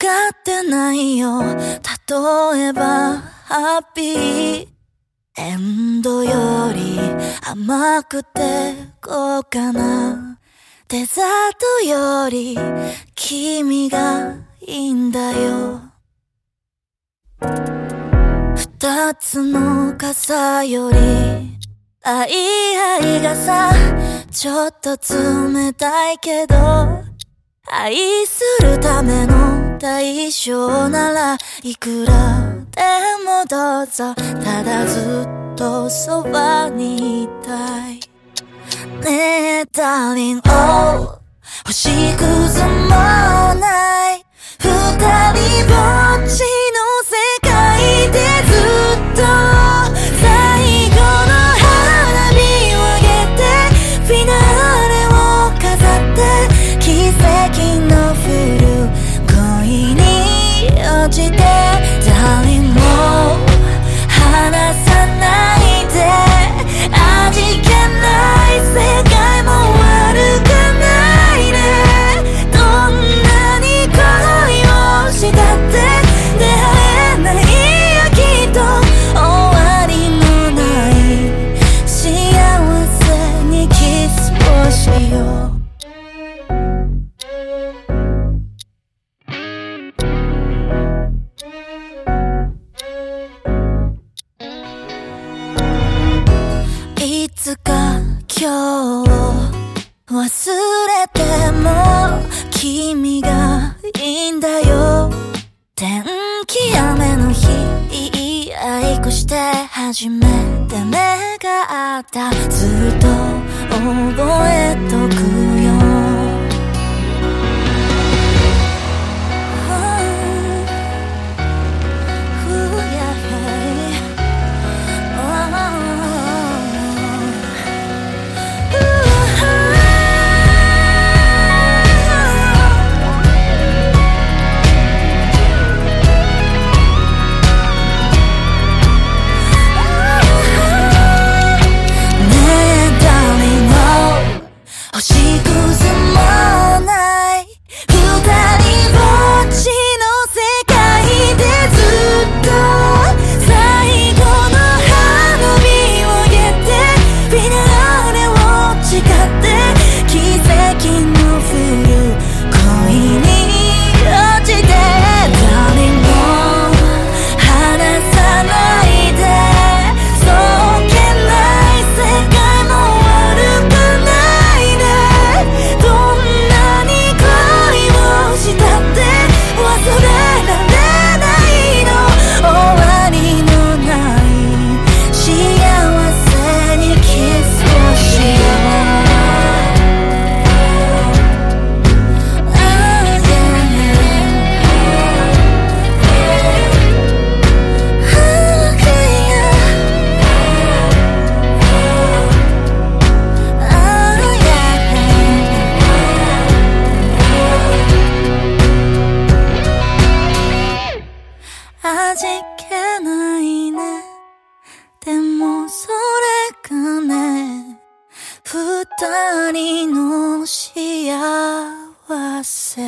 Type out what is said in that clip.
かってないよ。例えばハッピー。エンドより甘くて高価な。デザートより君がいいんだよ。二つの傘より愛愛がさちょっと冷たいけど愛するための対象ならいくらでもどうぞただずっとそばにいたい。ねえダーリン。Oh 星屑もない。よう。いつか今日忘れても君がいいんだよ。天気雨の日いい愛して初めて目が合った。ずっと覚えとく味気ないね。でもそれがね。二人の幸せ。